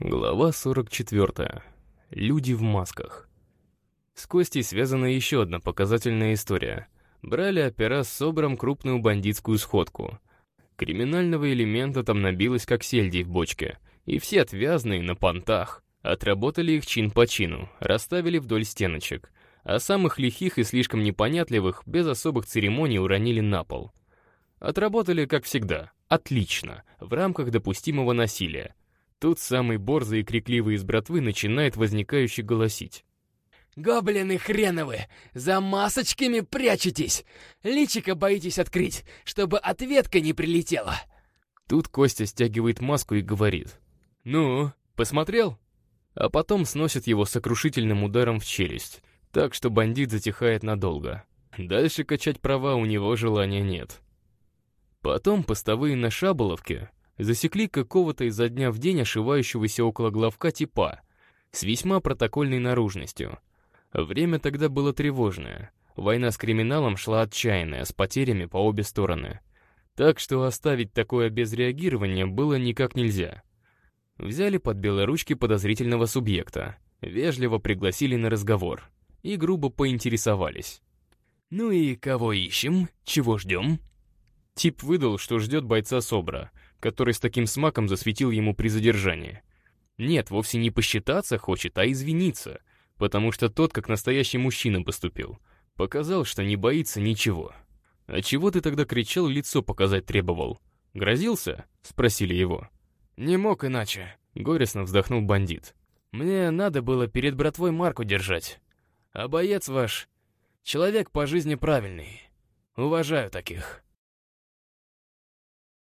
Глава 44. Люди в масках. С Костей связана еще одна показательная история. Брали опера с Собром крупную бандитскую сходку. Криминального элемента там набилось, как сельдей в бочке. И все отвязные на понтах. Отработали их чин по чину, расставили вдоль стеночек. А самых лихих и слишком непонятливых без особых церемоний уронили на пол. Отработали, как всегда, отлично, в рамках допустимого насилия. Тут самый борзый и крикливый из братвы начинает возникающе голосить. «Гоблины хреновы! За масочками прячетесь! Личико боитесь открыть, чтобы ответка не прилетела!» Тут Костя стягивает маску и говорит. «Ну, посмотрел?» А потом сносит его сокрушительным ударом в челюсть, так что бандит затихает надолго. Дальше качать права у него желания нет. Потом постовые на Шаболовке засекли какого-то изо дня в день ошивающегося около главка типа с весьма протокольной наружностью. Время тогда было тревожное. Война с криминалом шла отчаянная, с потерями по обе стороны. Так что оставить такое без реагирования было никак нельзя. Взяли под белые ручки подозрительного субъекта, вежливо пригласили на разговор и грубо поинтересовались. «Ну и кого ищем? Чего ждем?» Тип выдал, что ждет бойца СОБРа, который с таким смаком засветил ему при задержании. Нет, вовсе не посчитаться хочет, а извиниться, потому что тот, как настоящий мужчина, поступил. Показал, что не боится ничего. «А чего ты тогда кричал, лицо показать требовал? Грозился?» — спросили его. «Не мог иначе», — горестно вздохнул бандит. «Мне надо было перед братвой марку держать. А боец ваш — человек по жизни правильный. Уважаю таких».